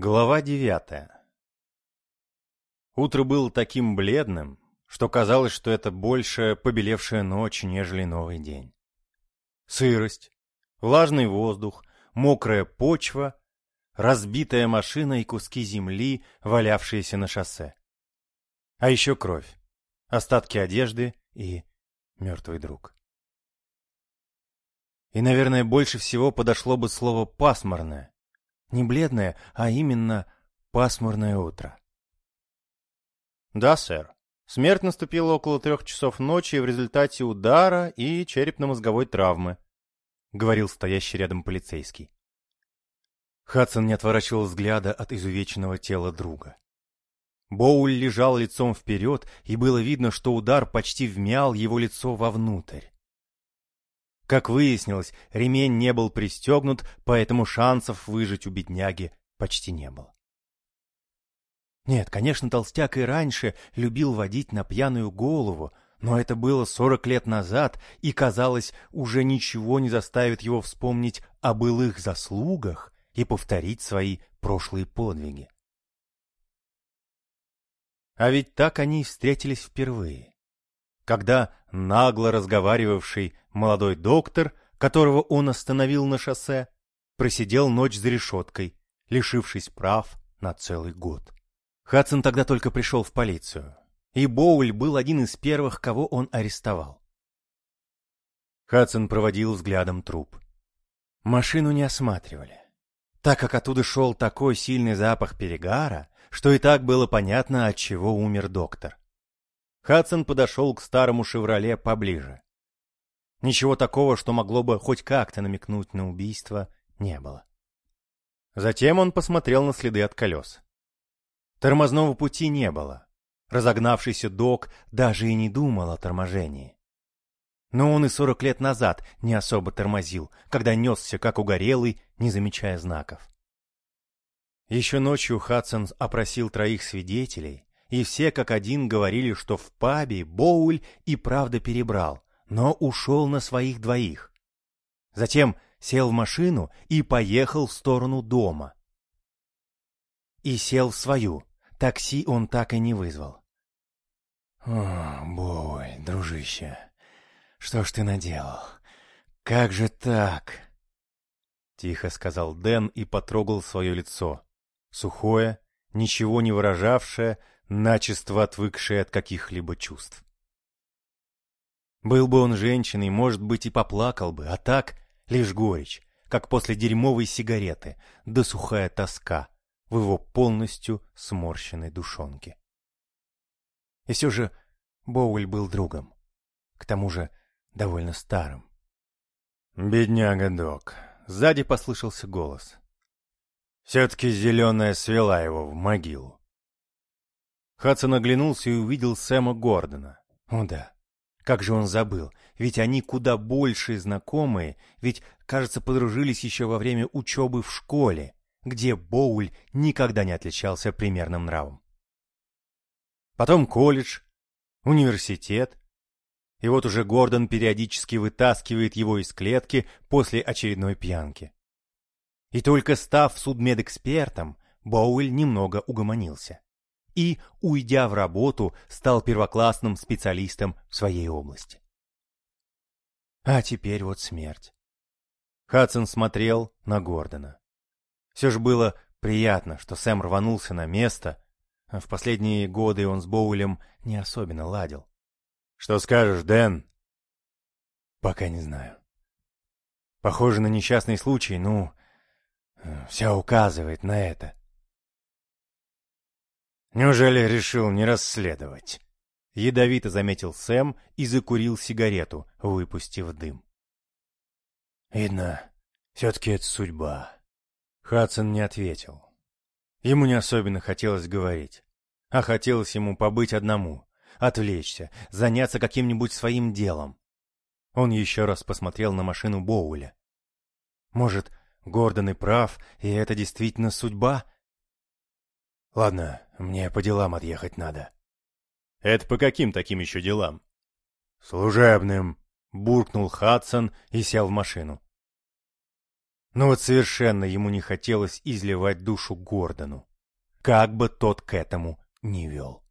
Глава девятая Утро было таким бледным, что казалось, что это больше побелевшая ночь, нежели новый день. Сырость, влажный воздух, мокрая почва, разбитая машина и куски земли, валявшиеся на шоссе. А еще кровь, остатки одежды и мертвый друг. И, наверное, больше всего подошло бы слово «пасмурное», не бледное, а именно пасмурное утро. Да, сэр. Смерть наступила около трех часов ночи в результате удара и черепно-мозговой травмы, говорил стоящий рядом полицейский. Хадсон не отворачивал взгляда от изувеченного тела друга. Боуль лежал лицом вперед, и было видно, что удар почти вмял его лицо вовнутрь. Как выяснилось, ремень не был пристегнут, поэтому шансов выжить у бедняги почти не было. Нет, конечно, толстяк и раньше любил водить на пьяную голову, но это было сорок лет назад, и, казалось, уже ничего не заставит его вспомнить о былых заслугах и повторить свои прошлые подвиги. А ведь так они и встретились впервые когда нагло разговаривавший молодой доктор, которого он остановил на шоссе, просидел ночь за решеткой, лишившись прав на целый год. Хадсон тогда только пришел в полицию, и Боуль был один из первых, кого он арестовал. Хадсон проводил взглядом труп. Машину не осматривали, так как оттуда шел такой сильный запах перегара, что и так было понятно, от чего умер доктор. Хадсон подошел к старому «Шевроле» поближе. Ничего такого, что могло бы хоть как-то намекнуть на убийство, не было. Затем он посмотрел на следы от колес. Тормозного пути не было. Разогнавшийся док даже и не думал о торможении. Но он и сорок лет назад не особо тормозил, когда несся как угорелый, не замечая знаков. Еще ночью Хадсон опросил троих свидетелей, и все как один говорили, что в пабе Боуль и правда перебрал, но ушел на своих двоих. Затем сел в машину и поехал в сторону дома. И сел в свою. Такси он так и не вызвал. «О, Боуль, дружище, что ж ты наделал? Как же так?» Тихо сказал Дэн и потрогал свое лицо. Сухое, ничего не выражавшее, начисто отвыкший от каких-либо чувств. Был бы он женщиной, может быть, и поплакал бы, а так лишь горечь, как после дерьмовой сигареты, да сухая тоска в его полностью сморщенной душонке. И все же Боуэль был другом, к тому же довольно старым. «Бедняга, док!» Сзади послышался голос. «Все-таки зеленая свела его в могилу». Хадсон оглянулся и увидел Сэма Гордона. О да, как же он забыл, ведь они куда больше знакомые, ведь, кажется, подружились еще во время учебы в школе, где Боуль никогда не отличался примерным нравом. Потом колледж, университет, и вот уже Гордон периодически вытаскивает его из клетки после очередной пьянки. И только став судмедэкспертом, Боуэль немного угомонился и, уйдя в работу, стал первоклассным специалистом в своей области. А теперь вот смерть. Хадсон смотрел на Гордона. Все же было приятно, что Сэм рванулся на место, а в последние годы он с Боулем не особенно ладил. «Что скажешь, Дэн?» «Пока не знаю. Похоже на несчастный случай, ну, все указывает на это. Неужели решил не расследовать? Ядовито заметил Сэм и закурил сигарету, выпустив дым. Видно, все-таки это судьба. Хадсон не ответил. Ему не особенно хотелось говорить, а хотелось ему побыть одному, отвлечься, заняться каким-нибудь своим делом. Он еще раз посмотрел на машину Боуля. Может, Гордон и прав, и это действительно судьба? Ладно, мне по делам отъехать надо. Это по каким таким еще делам? Служебным, буркнул Хадсон и сел в машину. Но вот совершенно ему не хотелось изливать душу Гордону, как бы тот к этому не вел.